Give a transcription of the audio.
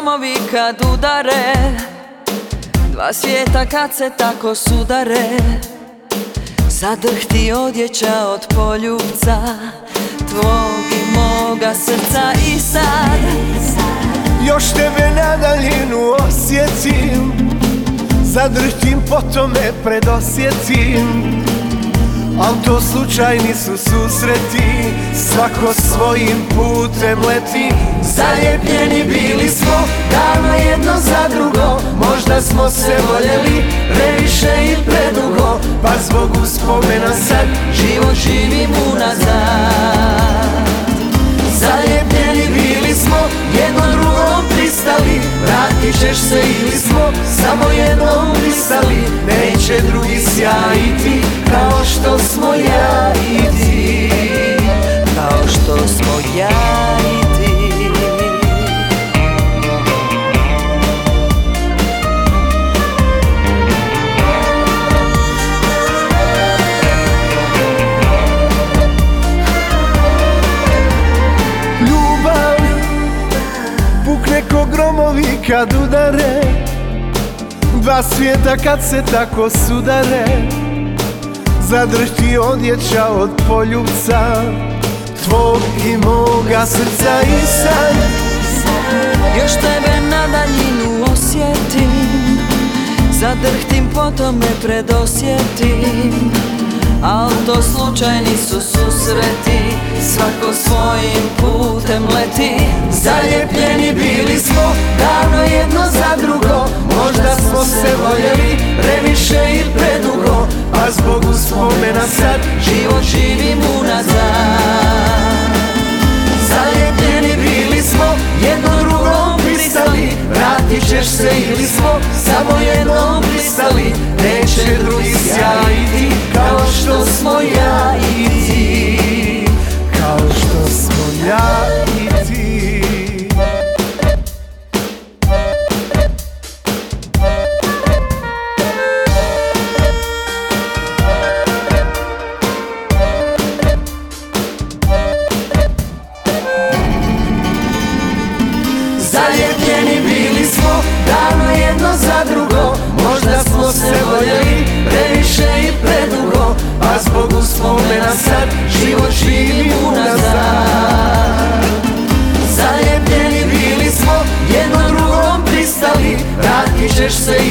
Gromovi kad udare. Dva svijeta kad se tako sudare. Zadrhti odjeća od poljubca Tvog i moga srca i sad. Još tebe na daljinu osjetim Zadrhtim, potom me predosjetim. Al to slučajni su susreti Svako svojim putem leti. Zaljepljeni bili smo Davno jedno za drugo Možda smo se voljeli Previše i predugo Pa zbog uspomena sad Život živim unazad. Zaljepljeni bili smo Jedno drugom pristali Vratit ćeš se ili smo Samo jednom pristali Neće drugi sjajiti Kao što smo ja i ti. Kao što smo ja gromovi kad udare Dva svijeta kad se tako sudare. Zadrhti odjeća od poljubca Tvog i moga srca i san. Još tebe na daljinu osjetim. Zadrhtim, potom me predosjetim Al to slučajni su susreti Svako svojim putem leti. Zaljepljeni bili smo davno jedno za drugo. Možda smo se voljeli previše i predugo A zbog uspomena sad Život živim unazad. Zaljepljeni bili smo jedno drugom pristali Vratit ćeš se ili smo samo jednom pristali Neće drugi Vratit ćeš